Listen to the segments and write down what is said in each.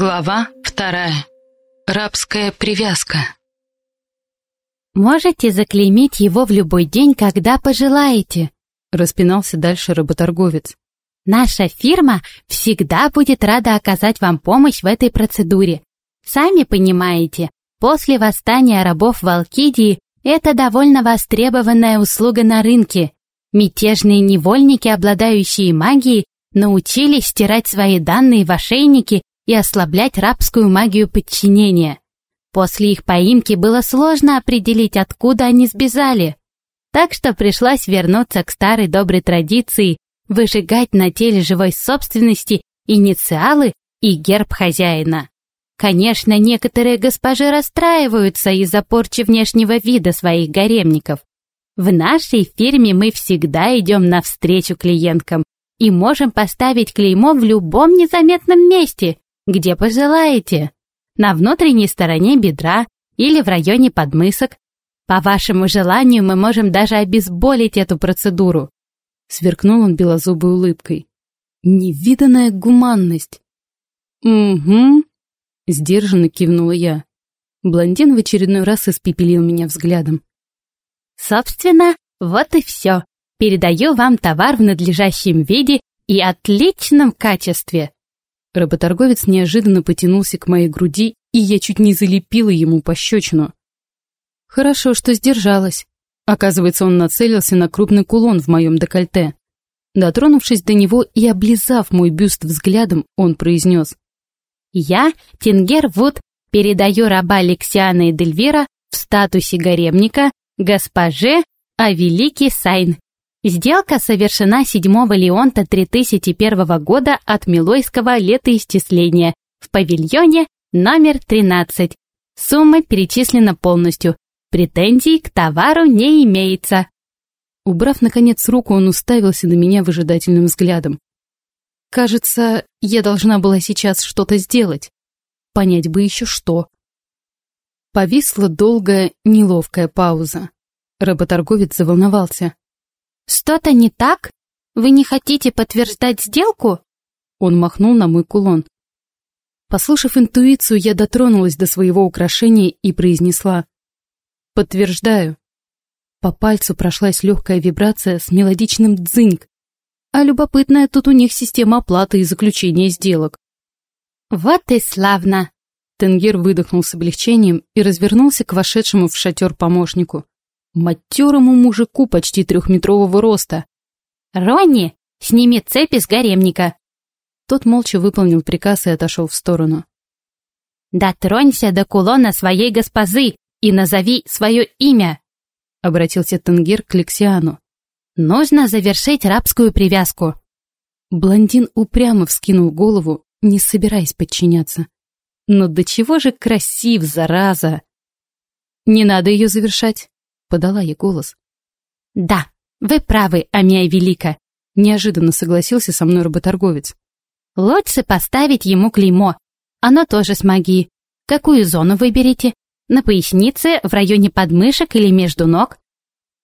Глава вторая. Рабская привязка. «Можете заклеймить его в любой день, когда пожелаете», — распинался дальше работорговец. «Наша фирма всегда будет рада оказать вам помощь в этой процедуре. Сами понимаете, после восстания рабов в Алкидии это довольно востребованная услуга на рынке. Мятежные невольники, обладающие магией, научились стирать свои данные в ошейники и ослаблять рабскую магию подчинения. После их поимки было сложно определить, откуда они сбежали. Так что пришлось вернуться к старой доброй традиции выжигать на теле живой собственности инициалы и герб хозяина. Конечно, некоторые госпожи расстраиваются из-за порчи внешнего вида своих гаремников. В нашей фирме мы всегда идем навстречу клиенткам и можем поставить клеймо в любом незаметном месте, где пожелаете. На внутренней стороне бедра или в районе подмысок. По вашему желанию мы можем даже обезболить эту процедуру. Сверкнул он белозубой улыбкой. Невиданная гуманность. Угу. Сдержанно кивнула я. Блондин в очередной раз испепелил меня взглядом. Собственно, вот и все. Передаю вам товар в надлежащем виде и отличном качестве. Работорговец неожиданно потянулся к моей груди, и я чуть не залепила ему пощечину. Хорошо, что сдержалась. Оказывается, он нацелился на крупный кулон в моем декольте. Дотронувшись до него и облизав мой бюст взглядом, он произнес. «Я, Тингер Вуд, передаю раба Алексиана Эдельвира в статусе гаремника госпоже Авелики Сайн Сделка совершена 7 Леонта 3001 года от Милойского летоисчисления в павильоне номер 13. Сумма перечислена полностью. Претензий к товару не имеется. Убрав, наконец, руку, он уставился на меня выжидательным взглядом. Кажется, я должна была сейчас что-то сделать. Понять бы еще что. Повисла долгая, неловкая пауза. Работорговец заволновался. «Что-то не так? Вы не хотите подтверждать сделку?» Он махнул на мой кулон. Послушав интуицию, я дотронулась до своего украшения и произнесла «Подтверждаю». По пальцу прошлась легкая вибрация с мелодичным дзыньк, а любопытная тут у них система оплаты и заключения сделок. «Вот и славно!» Тенгер выдохнул с облегчением и развернулся к вошедшему в шатер помощнику матерому мужику почти трехметрового роста. «Ронни, сними цепи с гаремника!» Тот молча выполнил приказ и отошел в сторону. «Дотронься до кулона своей госпозы и назови свое имя!» Обратился Тенгер к Лексиану. «Нужно завершить рабскую привязку!» Блондин упрямо вскинул голову, не собираясь подчиняться. «Но до чего же красив, зараза!» «Не надо ее завершать!» Подала ей голос. «Да, вы правы, Амия Велика», — неожиданно согласился со мной работорговец. «Лучше поставить ему клеймо. Оно тоже с магией. Какую зону выберете? На пояснице, в районе подмышек или между ног?»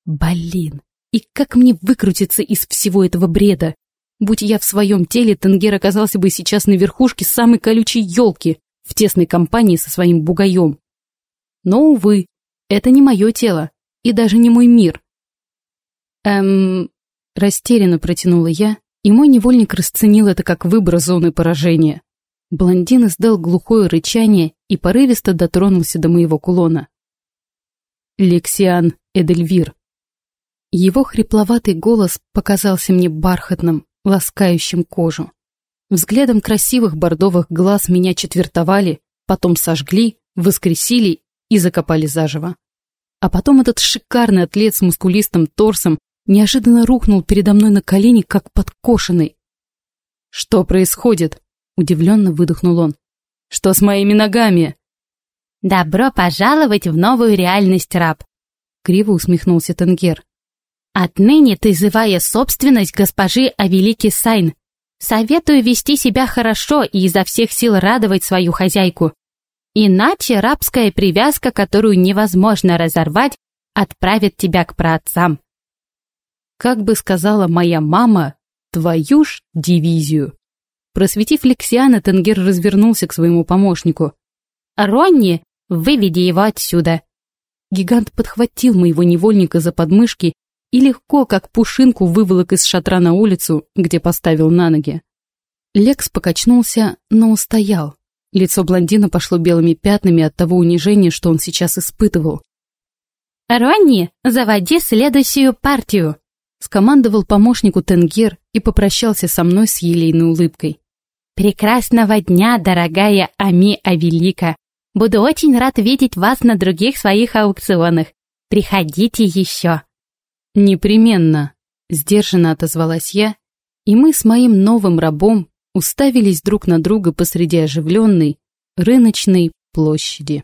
«Блин, и как мне выкрутиться из всего этого бреда? Будь я в своем теле, Тенгер оказался бы сейчас на верхушке самой колючей елки в тесной компании со своим бугаем. Но, увы, это не мое тело и даже не мой мир. Эм... Растерянно протянула я, и мой невольник расценил это как выбор зоны поражения. Блондин издал глухое рычание и порывисто дотронулся до моего кулона. Лексиан Эдельвир. Его хрипловатый голос показался мне бархатным, ласкающим кожу. Взглядом красивых бордовых глаз меня четвертовали, потом сожгли, воскресили и закопали заживо. А потом этот шикарный атлет с мускулистым торсом неожиданно рухнул передо мной на колени, как подкошенный. «Что происходит?» — удивленно выдохнул он. «Что с моими ногами?» «Добро пожаловать в новую реальность, раб!» — криво усмехнулся Тенгер. «Отныне ты зывая собственность госпожи Авелики Сайн. Советую вести себя хорошо и изо всех сил радовать свою хозяйку. Иначе рабская привязка, которую невозможно разорвать, отправит тебя к праотцам. Как бы сказала моя мама, твою ж дивизию. Просветив Лексиана, Тенгер развернулся к своему помощнику. «Ронни, выведи его отсюда!» Гигант подхватил моего невольника за подмышки и легко, как пушинку, выволок из шатра на улицу, где поставил на ноги. Лекс покачнулся, но устоял. Лицо блондина пошло белыми пятнами от того унижения, что он сейчас испытывал. «Ронни, заводи следующую партию!» скомандовал помощнику Тенгер и попрощался со мной с елейной улыбкой. «Прекрасного дня, дорогая Ами Авелика! Буду очень рад видеть вас на других своих аукционах. Приходите еще!» «Непременно!» — сдержанно отозвалась я, и мы с моим новым рабом уставились друг на друга посреди оживленной рыночной площади.